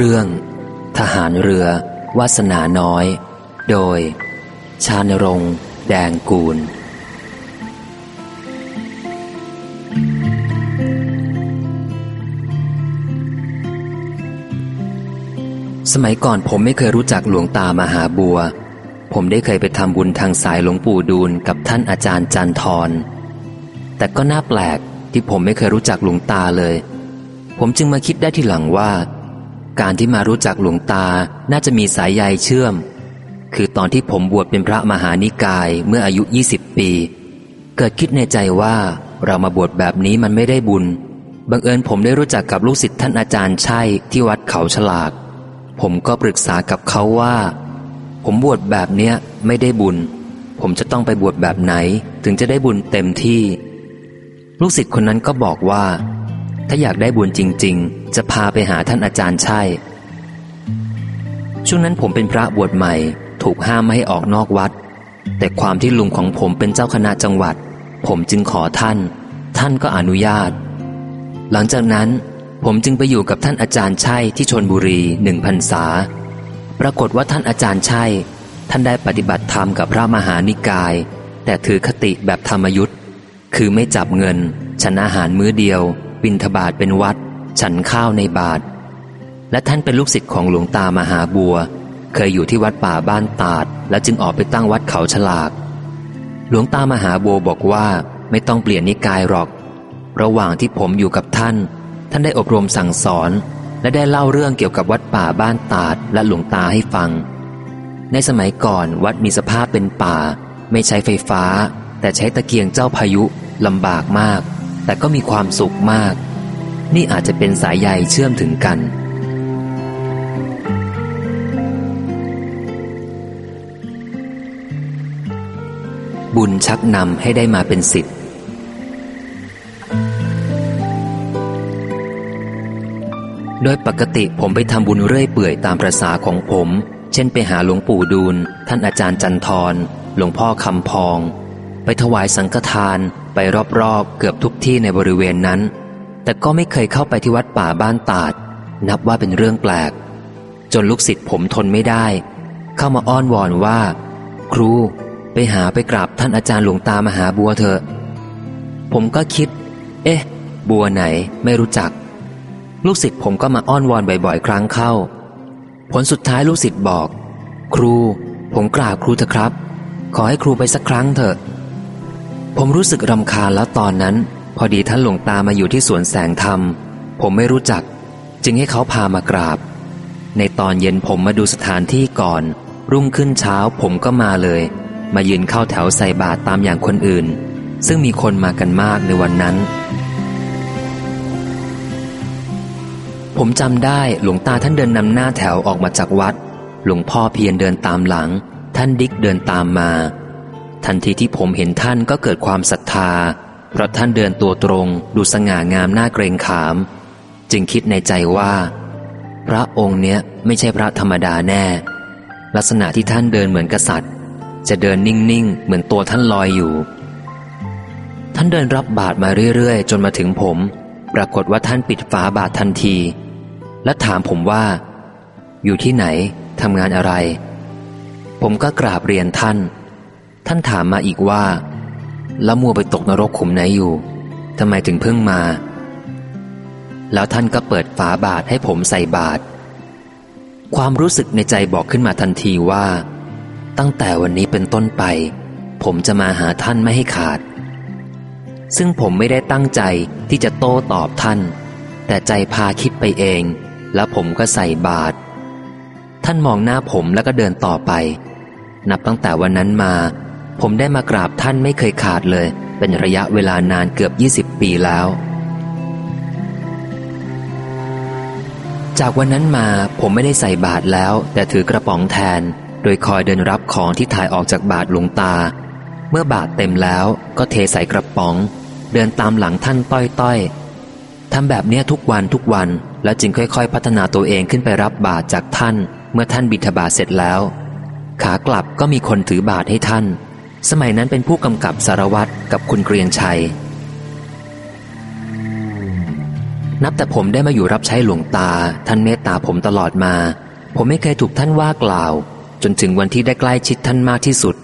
เรื่อง ทหารเรือ วาสนาน้อย โดย ชาญรงค์แดงกูล สมัยก่อนผมไม่เคยรู้จักหลวงตามหาบัว ผมได้เคยไปทำบุญทางสายหลวงปู่ดูลกับท่านอาจารย์จันทร แต่ก็น่าแปลกที่ผมไม่เคยรู้จักหลวงตาเลย ผมจึงมาคิดได้ทีหลังว่า การที่มารู้จักหลวงตาน่าจะมีสายใยเชื่อม คือตอนที่ผมบวชเป็นพระมหานิกายเมื่ออายุ 20 ปี เกิดคิดในใจว่าเรามาบวชแบบนี้มันไม่ได้บุญ บังเอิญผมได้รู้จักกับลูกศิษย์ท่านอาจารย์ใช่ที่วัดเขาฉลาก ผมก็ปรึกษากับเขาว่า ผมบวชแบบเนี้ยไม่ได้บุญ ผมจะต้องไปบวชแบบไหนถึงจะได้บุญเต็มที่ ลูกศิษย์คนนั้นก็บอกว่า ถ้าอยากได้บุญจริง ๆ จะพาไปหาท่านอาจารย์ใช่ ช่วงนั้นผมเป็นพระบวชใหม่ ถูกห้ามไม่ให้ออกนอกวัด แต่ความที่ลุงของผมเป็นเจ้าคณะจังหวัด ผมจึงขอท่าน ท่านก็อนุญาต หลังจากนั้นผมจึงไปอยู่กับท่านอาจารย์ใช่ที่ชนบุรีหนึ่งพรรษา ปรากฏว่าท่านอาจารย์ใช่ท่านได้ปฏิบัติธรรมกับพระมหานิกาย แต่ถือคติแบบธรรมยุทธ์คือไม่จับเงิน ฉันอาหารมื้อเดียว บินทบาทเป็นวัด ฉันข้าวในบาท และท่านเป็นลูกศิษย์ของหลวงตามหาบัว เคยอยู่ที่วัดป่าบ้านตาด แล้วจึงออกไปตั้งวัดเขาฉลาก หลวงตามหาบัวบอกว่าไม่ต้องเปลี่ยนนิกายหรอก ระหว่างที่ผมอยู่กับท่าน ท่านได้อบรมสั่งสอน และได้เล่าเรื่องเกี่ยวกับวัดป่าบ้านตาดและหลวงตาให้ฟัง ในสมัยก่อนวัดมีสภาพเป็นป่า ไม่ใช้ไฟฟ้า แต่ใช้ตะเกียงเจ้าพายุลำบากมาก แต่ก็มีความสุขมาก นี่อาจจะเป็นสายใยเชื่อมถึงกัน บุญชักนำให้ได้มาเป็นสิทธิ์โดยปกติผมไปทำบุญเรื่อยเปื่อยตามประษาของผม เช่นไปหาหลวงปู่ดูล ท่านอาจารย์จันทรหลวงพ่อคำพอง ไปถวายสังฆทาน ไปรอบๆ เกือบทุกที่ในบริเวณนั้น แต่ก็ไม่เคยเข้าไปที่วัดป่าบ้านตาด นับว่าเป็นเรื่องแปลก จนลูกศิษย์ผมทนไม่ได้ เข้ามาอ้อนวอนว่า ครูไปหาไปกราบท่านอาจารย์หลวงตามหาบัวเถอะ ผมก็คิด เอ๊ะ บัวไหนไม่รู้จัก ลูกศิษย์ผมก็มาอ้อนวอนบ่อยๆ ครั้งเข้า ผลสุดท้ายลูกศิษย์บอก ครู ผมกราบครูเถอะครับ ขอให้ครูไปสักครั้งเถอะ ผมรู้สึกรำคาญแล้วตอนนั้น พอดีท่านหลวงตามาอยู่ที่สวนแสงธรรม ผมไม่รู้จัก จึงให้เขาพามากราบ ในตอนเย็นผมมาดูสถานที่ก่อน รุ่งขึ้นเช้าผมก็มาเลย มายืนเข้าแถวใส่บาตรตามอย่างคนอื่น ซึ่งมีคนมากันมากในวันนั้น ผมจำได้หลวงตาท่านเดินนำหน้าแถวออกมาจากวัด หลวงพ่อเพียรเดินตามหลัง ท่านดิกเดินตามมา ทันทีที่ผมเห็นท่านก็เกิดความศรัทธา เพราะท่านเดินตัวตรงดูสง่างามหน่าเกรงขาม จึงคิดในใจว่า พระองค์เนี้ยไม่ใช่พระธรรมดาแน่ ลักษณะที่ท่านเดินเหมือนกษัตริย์ จะเดินนิ่ง ๆ เหมือนตัวท่านลอยอยู่ ท่านเดินรับบาตรมาเรื่อย ๆ จนมาถึงผม ปรากฏว่าท่านปิดฝาบาตรทันที และถามผมว่า อยู่ที่ไหนทำงานอะไร ผมก็กราบเรียนท่าน ท่านถามมาอีกว่า แล้วมัวไปตกนรกขุมไหนอยู่ทำไมถึงเพิ่งมา แล้วท่านก็เปิดฝาบาทให้ผมใส่บาตรความรู้สึกในใจบอกขึ้นมาทันทีว่า ตั้งแต่วันนี้เป็นต้นไป ผมจะมาหาท่านไม่ให้ขาด ซึ่งผมไม่ได้ตั้งใจที่จะโต้ตอบท่าน แต่ใจพาคิดไปเอง แล้วผมก็ใส่บาตรท่านมองหน้าผมแล้วก็เดินต่อไป นับตั้งแต่วันนั้นมา ผมได้มากราบท่านไม่เคยขาดเลย เป็นระยะเวลานานเกือบ 20 ปีแล้ว จากวันนั้นมาผมไม่ได้ใส่บาตรแล้ว แต่ถือกระป๋องแทน โดยคอยเดินรับของที่ถ่ายออกจากบาตรหลวงตา เมื่อบาตรเต็มแล้วก็เทใส่กระป๋อง เดินตามหลังท่านต้อยๆทำแบบนี้ทุกวันทุกวัน แล้วจึงค่อยๆ พัฒนาตัวเองขึ้นไปรับบาตรจากท่าน เมื่อท่านบิณฑบาตเสร็จแล้ว ขากลับก็มีคนถือบาตรให้ท่าน สมัยนั้นเป็นผู้กำกับสารวัตรกับคุณเกรียงชัย นับแต่ผมได้มาอยู่รับใช้หลวงตา ท่านเมตตาผมตลอดมา ผมไม่เคยถูกท่านว่ากล่าว จนถึงวันที่ได้ใกล้ชิดท่านมากที่สุด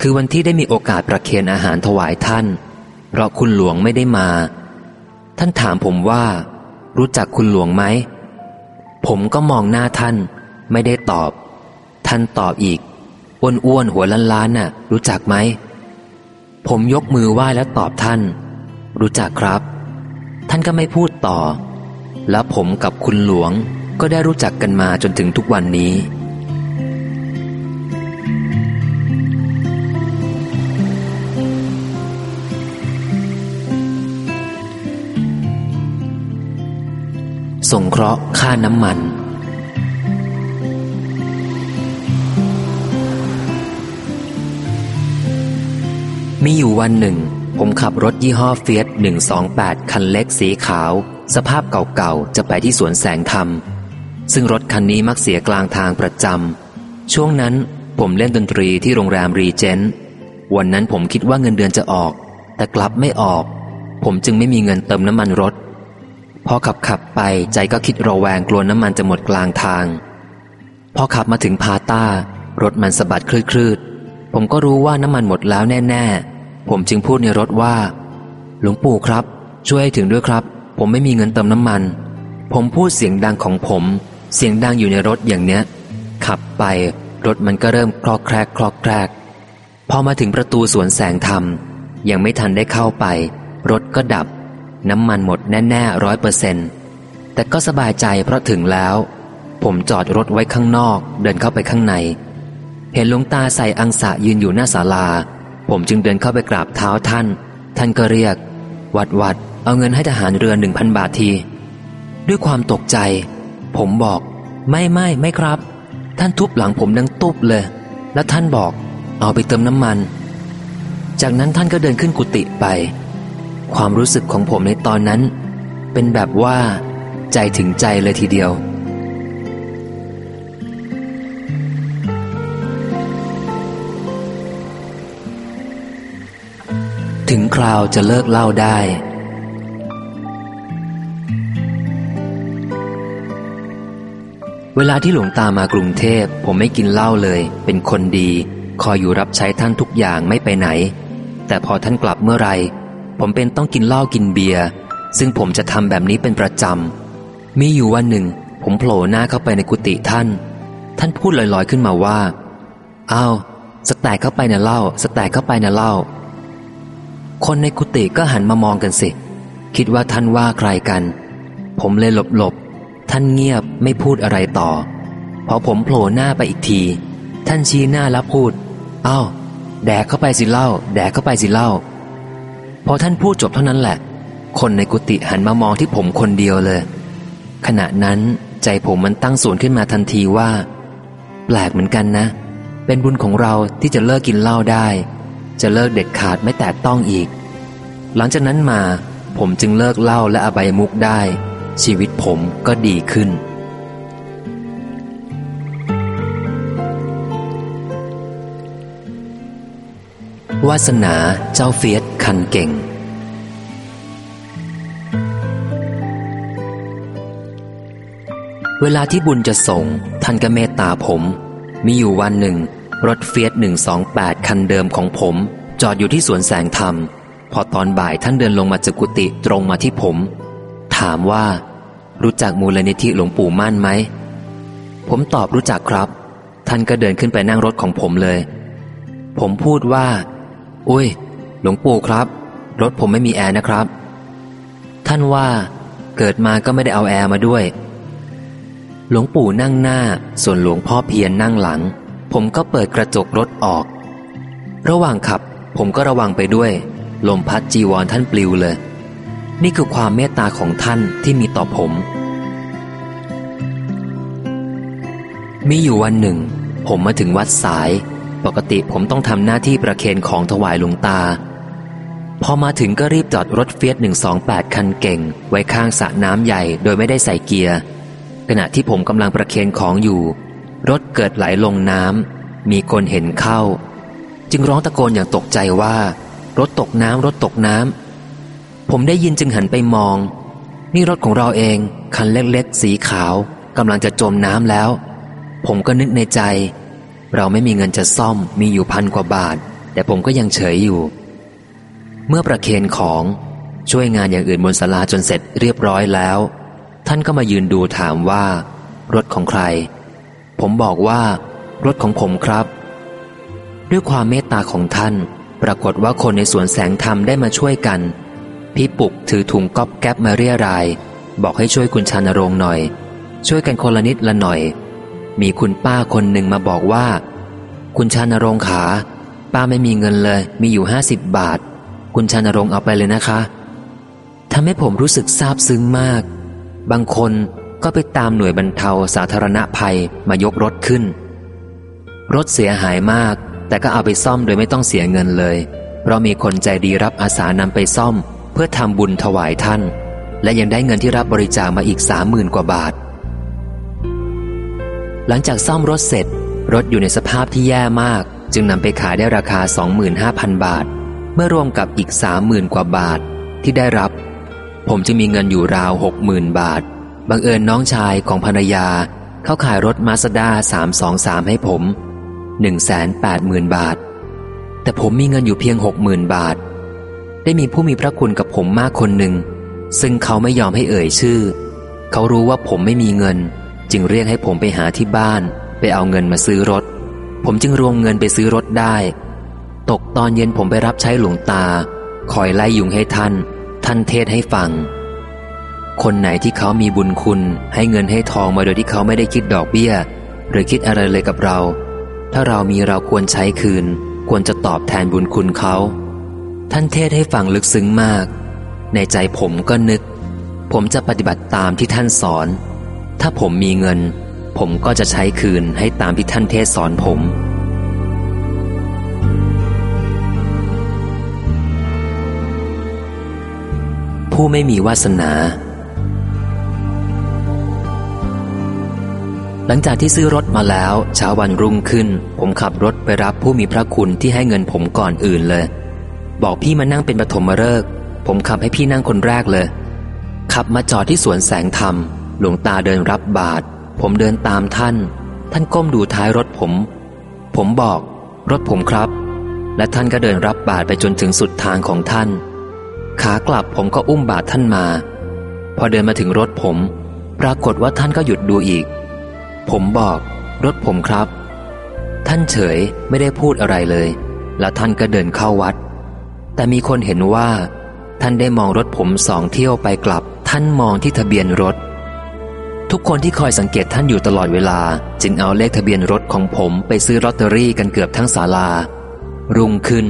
คือวันที่ได้มีโอกาสประเคนอาหารถวายท่าน เพราะคุณหลวงไม่ได้มา ท่านถามผมว่า รู้จักคุณหลวงไหม ผมก็มองหน้าท่าน ไม่ได้ตอบ ท่านตอบอีก อ้วนๆหัวล้านๆน่ะ รู้จักไหม ผมยกมือไหว้แล้วตอบท่าน รู้จักครับ ท่านก็ไม่พูดต่อ แล้วผมกับคุณหลวงก็ได้รู้จักกันมาจนถึงทุกวันนี้สงเคราะห์ค่าน้ำมัน มีอยู่วันหนึ่ง ผมขับรถยี่ห้อเฟียส128 คันเล็กสีขาว สภาพเก่าๆ จะไปที่สวนแสงธรรม ซึ่งรถคันนี้มักเสียกลางทางประจำ ช่วงนั้นผมเล่นดนตรีที่โรงแรมรีเจนต์วันนั้นผมคิดว่าเงินเดือนจะออก แต่กลับไม่ออก ผมจึงไม่มีเงินเติมน้ำมันรถ พอขับขับไปใจก็คิดระแวงกลัวน้ำมันจะหมดกลางทาง พอขับมาถึงพาต้ารถมันสะบัดคลืดๆผมก็รู้ว่าน้ำมันหมดแล้วแน่ๆ ผมจึงพูดในรถว่า หลวงปู่ครับ ช่วยให้ถึงด้วยครับ ผมไม่มีเงินเติมน้ำมัน ผมพูดเสียงดังของผม เสียงดังอยู่ในรถอย่างเนี้ย ขับไปรถมันก็เริ่มคลอกแครกคลอกแครกพอมาถึงประตูสวนแสงธรรม ยังไม่ทันได้เข้าไป รถก็ดับ น้ำมันหมดแน่ๆร้อยเปอร์เซนต์แต่ก็สบายใจเพราะถึงแล้ว ผมจอดรถไว้ข้างนอก เดินเข้าไปข้างใน เห็นหลวงตาใส่อังสะยืนอยู่หน้าศาลา ผมจึงเดินเข้าไปกราบเท้าท่าน ท่านก็เรียก วัดวัดเอาเงินให้ทหารเรือหนึ่งพันบาทที ด้วยความตกใจ ผมบอก ไม่ไม่ไม่ครับ ท่านทุบหลังผมดังตุบเลย แล้วท่านบอก เอาไปเติมน้ำมัน จากนั้นท่านก็เดินขึ้นกุฏิไป ความรู้สึกของผมในตอนนั้น เป็นแบบว่า ใจถึงใจเลยทีเดียว คราวจะเลิกเล่าได้ เวลาที่หลวงตามากรุงเทพ ผมไม่กินเหล้าเลย เป็นคนดี คอยอยู่รับใช้ท่านทุกอย่างไม่ไปไหน แต่พอท่านกลับเมื่อไร ผมเป็นต้องกินเหล้ากินเบียร์ ซึ่งผมจะทำแบบนี้เป็นประจำ มีอยู่วันหนึ่ง ผมโผล่หน้าเข้าไปในกุฏิท่าน ท่านพูดลอยๆขึ้นมาว่า อ้าว สแตกเข้าไปนะเหล้าสแตกเข้าไปนะเหล้า คนในกุฏิก็หันมามองกันสิ คิดว่าท่านว่าใครกัน ผมเลยหลบหลบๆท่านเงียบไม่พูดอะไรต่อ พอผมโผล่หน้าไปอีกที ท่านชี้หน้าแล้วพูดอ้าวแดกเข้าไปสิเล้าแดกเข้าไปสิเล้าพอท่านพูดจบเท่านั้นแหละ คนในกุฏิหันมามองที่ผมคนเดียวเลย ขณะนั้นใจผมมันตั้งส่วนขึ้นมาทันทีว่า แปลกเหมือนกันนะ เป็นบุญของเราที่จะเลิกกินเหล้าได้ จะเลิกเด็ดขาดไม่แตะต้องอีก หลังจากนั้นมาผมจึงเลิกเหล้าและอบายมุกได้ ชีวิตผมก็ดีขึ้น วาสนาเจ้าเฟียสคันเก่ง เวลาที่บุญจะส่งท่านก็เมตตาผม มีอยู่วันหนึ่ง รถเฟียส128 คันเดิมของผม จอดอยู่ที่สวนแสงธรรม พอตอนบ่ายท่านเดินลงมาจากกุฏิตรงมาที่ผม ถามว่า รู้จักมูลนิธิหลวงปู่มั่นไหม ผมตอบรู้จักครับ ท่านก็เดินขึ้นไปนั่งรถของผมเลย ผมพูดว่า อุ้ย หลวงปู่ครับ รถผมไม่มีแอร์นะครับ ท่านว่าเกิดมาก็ไม่ได้เอาแอร์มาด้วย หลวงปู่นั่งหน้า ส่วนหลวงพ่อเพียรนนั่งหลัง ผมก็เปิดกระจกรถออก ระหว่างขับ ผมก็ระวังไปด้วย ลมพัดจีวรท่านปลิวเลย นี่คือความเมตตาของท่านที่มีต่อผม มีอยู่วันหนึ่ง ผมมาถึงวัดสาย ปกติผมต้องทำหน้าที่ประเคนของถวายหลวงตา พอมาถึงก็รีบจอดรถเฟียส128 คันเก่ง ไว้ข้างสระน้ำใหญ่โดยไม่ได้ใส่เกียร์ ขณะที่ผมกำลังประเคนของอยู่ รถเกิดไหลลงน้ำมีคนเห็นเข้า จึงร้องตะโกนอย่างตกใจว่า รถตกน้ำรถตกน้ำผมได้ยินจึงหันไปมอง นี่รถของเราเองคันเล็กๆ สีขาวกำลังจะจมน้ำแล้ว ผมก็นึกในใจ เราไม่มีเงินจะซ่อมมีอยู่พันกว่าบาท แต่ผมก็ยังเฉยอยู่ เมื่อประเคนของช่วยงานอย่างอื่นบนศาลาจนเสร็จเรียบร้อยแล้ว ท่านก็มายืนดูถามว่า รถของใคร ผมบอกว่า รถของผมครับ ด้วยความเมตตาของท่าน ปรากฏว่าคนในสวนแสงธรรมได้มาช่วยกัน พี่ปุกถือถุงก๊อบแก๊บมาเรียราย บอกให้ช่วยคุณชานรงหน่อย ช่วยกันคนละนิดละหน่อย มีคุณป้าคนหนึ่งมาบอกว่า คุณชานรงขา ป้าไม่มีเงินเลย มีอยู่ห้าสิบบาท คุณชานรงเอาไปเลยนะคะทำให้ผมรู้สึกซาบซึ้งมาก บางคนก็ไปตามหน่วยบรรเทาสาธารณภัยมายกรถขึ้น รถเสียหายมาก แต่ก็เอาไปซ่อมโดยไม่ต้องเสียเงินเลย เพราะมีคนใจดีรับอาสานำไปซ่อม เพื่อทำบุญถวายท่าน และยังได้เงินที่รับบริจาคมาอีกสามหมื่นกว่าบาท หลังจากซ่อมรถเสร็จ รถอยู่ในสภาพที่แย่มาก จึงนำไปขายได้ราคา 25,000 บาท เมื่อรวมกับอีกสามหมื่นกว่าบาทที่ได้รับ ผมจึงมีเงินอยู่ราวหกหมื่นบาทบังเอิญน้องชายของภรรยา เขาขายรถมาสด้าสามสองสามให้ผม หนึ่งแสนแปดหมื่นบาท แต่ผมมีเงินอยู่เพียงหกหมื่นบาท ได้มีผู้มีพระคุณกับผมมากคนหนึ่ง ซึ่งเขาไม่ยอมให้เอ่ยชื่อ เขารู้ว่าผมไม่มีเงิน จึงเรียกให้ผมไปหาที่บ้าน ไปเอาเงินมาซื้อรถ ผมจึงรวมเงินไปซื้อรถได้ ตกตอนเย็นผมไปรับใช้หลวงตา คอยไล่ยุงให้ท่าน ท่านเทศให้ฟังคนไหนที่เขามีบุญคุณให้เงินให้ทองมาโดยที่เขาไม่ได้คิดดอกเบี้ย หรือคิดอะไรเลยกับเรา ถ้าเรามีเราควรใช้คืน ควรจะตอบแทนบุญคุณเขา ท่านเทศให้ฟังลึกซึ้งมาก ในใจผมก็นึก ผมจะปฏิบัติตามที่ท่านสอน ถ้าผมมีเงิน ผมก็จะใช้คืนให้ตามที่ท่านเทศสอนผมผู้ไม่มีวาสนา หลังจากที่ซื้อรถมาแล้วเช้าวันรุ่งขึ้น ผมขับรถไปรับผู้มีพระคุณที่ให้เงินผมก่อนอื่นเลย บอกพี่มานั่งเป็นปฐมฤกษ์ผมขับให้พี่นั่งคนแรกเลย ขับมาจอดที่สวนแสงธรรม หลวงตาเดินรับบาตรผมเดินตามท่าน ท่านก้มดูท้ายรถผม ผมบอก รถผมครับ และท่านก็เดินรับบาตรไปจนถึงสุดทางของท่าน ขากลับผมก็อุ้มบาทท่านมา พอเดินมาถึงรถผม ปรากฏว่าท่านก็หยุดดูอีก ผมบอกรถผมครับ ท่านเฉยไม่ได้พูดอะไรเลย แล้วท่านก็เดินเข้าวัด แต่มีคนเห็นว่า ท่านได้มองรถผมสองเที่ยวไปกลับ ท่านมองที่ทะเบียนรถ ทุกคนที่คอยสังเกตท่านอยู่ตลอดเวลา จึงเอาเลขทะเบียนรถของผมไปซื้อลอตเตอรี่กันเกือบทั้งศาลา รุ่งขึ้น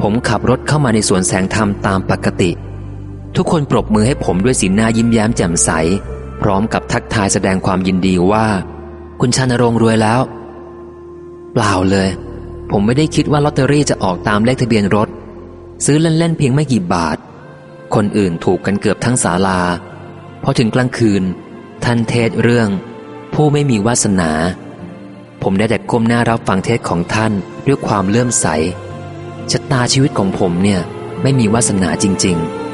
ผมขับรถเข้ามาในสวนแสงธรรมตามปกติ ทุกคนปรบมือให้ผมด้วยสีหน้ายิ้มแย้มแจ่มใส พร้อมกับทักทายแสดงความยินดีว่า คุณชานรงรวยแล้ว เปล่าเลย ผมไม่ได้คิดว่าลอตเตอรี่จะออกตามเลขทะเบียนรถ ซื้อเล่นๆเพียงไม่กี่บาท คนอื่นถูกกันเกือบทั้งศาลาพอถึงกลางคืน ท่านเทศเรื่อง ผู้ไม่มีวาสนา ผมได้แต่ก้มหน้ารับฟังเทศของท่านด้วยความเลื่อมใสชะตาชีวิตของผมเนี่ยไม่มีวาสนาจริง ๆ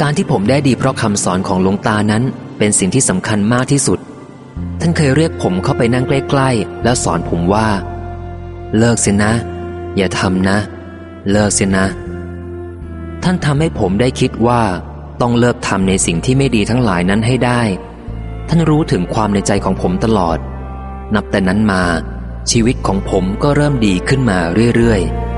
การที่ผมได้ดีเพราะคำสอนของหลวงตานั้น เป็นสิ่งที่สำคัญมากที่สุด ท่านเคยเรียกผมเข้าไปนั่งใกล้ ๆ แล้วสอนผมว่า เลิกเสียนะ อย่าทำนะ เลิกเสียนะ ท่านทำให้ผมได้คิดว่าต้องเลิกทำในสิ่งที่ไม่ดีทั้งหลายนั้นให้ได้ ท่านรู้ถึงความในใจของผมตลอด นับแต่นั้นมาชีวิตของผมก็เริ่มดีขึ้นมาเรื่อยๆ